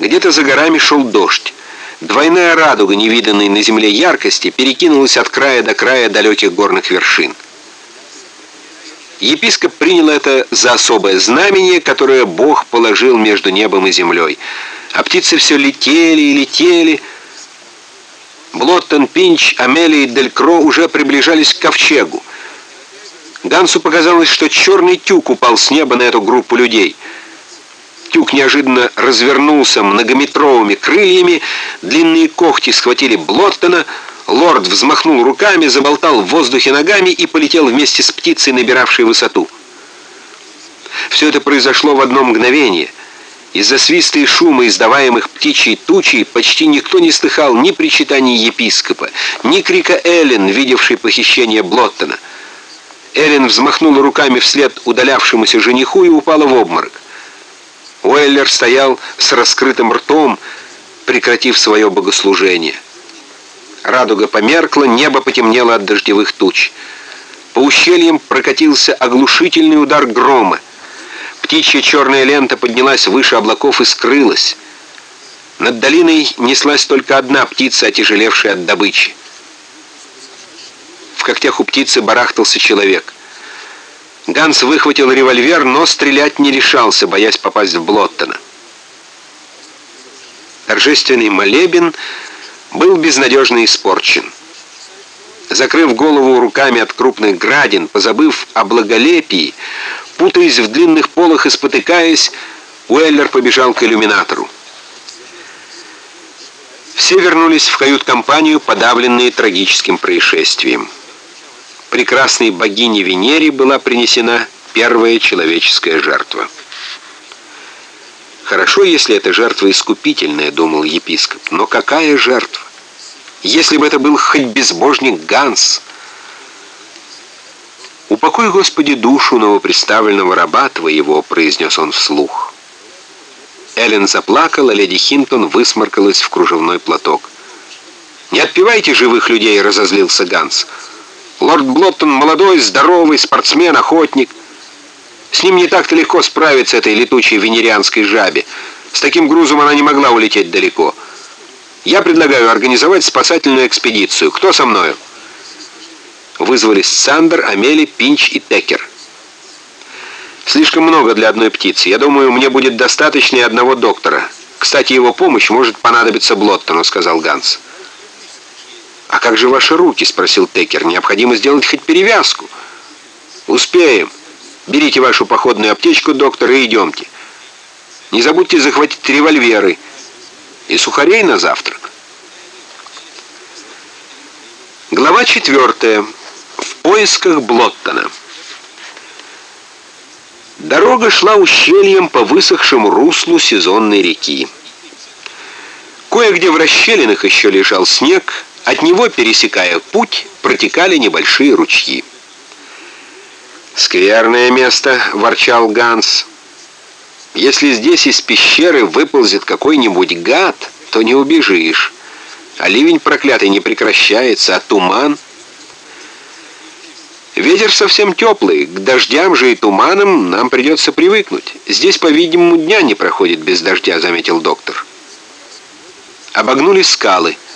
Где-то за горами шел дождь. Двойная радуга, невиданной на земле яркости, перекинулась от края до края далеких горных вершин. Епископ принял это за особое знамение, которое Бог положил между небом и землей. А птицы все летели и летели. Блоттон, Пинч, Амелия и Делькро уже приближались к ковчегу. Гансу показалось, что черный тюк упал с неба на эту группу людей — Тюк неожиданно развернулся многометровыми крыльями, длинные когти схватили Блоттона, лорд взмахнул руками, заболтал в воздухе ногами и полетел вместе с птицей, набиравшей высоту. Все это произошло в одно мгновение. Из-за свиста и шума, издаваемых птичьей тучей, почти никто не слыхал ни причитаний епископа, ни крика Эллен, видевшей похищение Блоттона. Эллен взмахнула руками вслед удалявшемуся жениху и упала в обморок. Уэллер стоял с раскрытым ртом, прекратив свое богослужение. Радуга померкла, небо потемнело от дождевых туч. По ущельям прокатился оглушительный удар грома. Птичья черная лента поднялась выше облаков и скрылась. Над долиной неслась только одна птица, отяжелевшая от добычи. В когтях у птицы барахтался человек — Ганс выхватил револьвер, но стрелять не решался, боясь попасть в Блоттона. Торжественный молебен был безнадежно испорчен. Закрыв голову руками от крупных градин, позабыв о благолепии, путаясь в длинных полах и спотыкаясь, Уэллер побежал к иллюминатору. Все вернулись в кают-компанию, подавленные трагическим происшествием прекрасной богине Венере была принесена первая человеческая жертва. «Хорошо, если эта жертва искупительная», — думал епископ, — «но какая жертва? Если бы это был хоть безбожник Ганс...» «Упокой, Господи, душу новоприставленного раба Твоего», — произнес он вслух. Эллен заплакала, леди Хинтон высморкалась в кружевной платок. «Не отпевайте живых людей», — разозлился Ганс. Лорд Блоттон молодой, здоровый, спортсмен, охотник. С ним не так-то легко справиться этой летучей венерианской жабе. С таким грузом она не могла улететь далеко. Я предлагаю организовать спасательную экспедицию. Кто со мною? Вызвались Сандер, Амели, Пинч и Текер. Слишком много для одной птицы. Я думаю, мне будет достаточно и одного доктора. Кстати, его помощь может понадобиться Блоттону, сказал Ганс. «А как же ваши руки?» — спросил Текер. «Необходимо сделать хоть перевязку». «Успеем. Берите вашу походную аптечку, доктор, и идемте. Не забудьте захватить револьверы и сухарей на завтрак». Глава четвертая. В поисках Блоттона. Дорога шла ущельем по высохшему руслу сезонной реки. Кое-где в расщелинах еще лежал снег, от него, пересекая путь, протекали небольшие ручьи. «Скверное место», — ворчал Ганс. «Если здесь из пещеры выползет какой-нибудь гад, то не убежишь. А ливень проклятый не прекращается, а туман...» «Ветер совсем теплый, к дождям же и туманам нам придется привыкнуть. Здесь, по-видимому, дня не проходит без дождя», — заметил доктор. Обогнули скалы —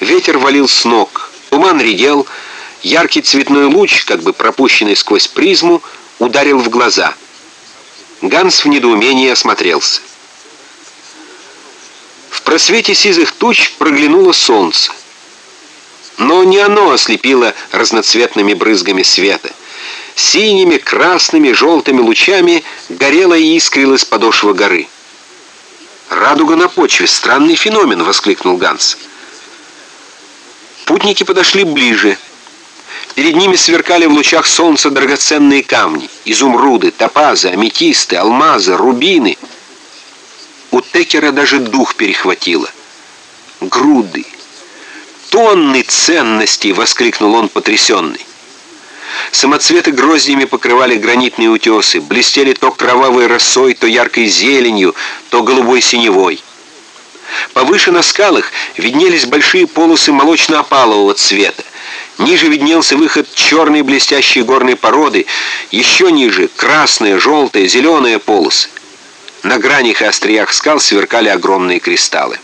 Ветер валил с ног, туман редел, яркий цветной луч, как бы пропущенный сквозь призму, ударил в глаза. Ганс в недоумении осмотрелся. В просвете сизых туч проглянуло солнце. Но не оно ослепило разноцветными брызгами света. Синими, красными, желтыми лучами горела и искрилась подошва горы. «Радуга на почве! Странный феномен!» — воскликнул Ганс. «Ганс!» Путники подошли ближе. Перед ними сверкали в лучах солнца драгоценные камни. Изумруды, топазы, аметисты, алмазы, рубины. У Текера даже дух перехватило. Груды. «Тонны ценностей!» — воскликнул он потрясенный. Самоцветы гроздьями покрывали гранитные утесы, блестели то кровавой росой, то яркой зеленью, то голубой синевой. Повыше на скалах виднелись большие полосы молочно-опалового цвета. Ниже виднелся выход черной блестящей горной породы, еще ниже — красная, желтая, зеленая полосы. На гранях и остриях скал сверкали огромные кристаллы.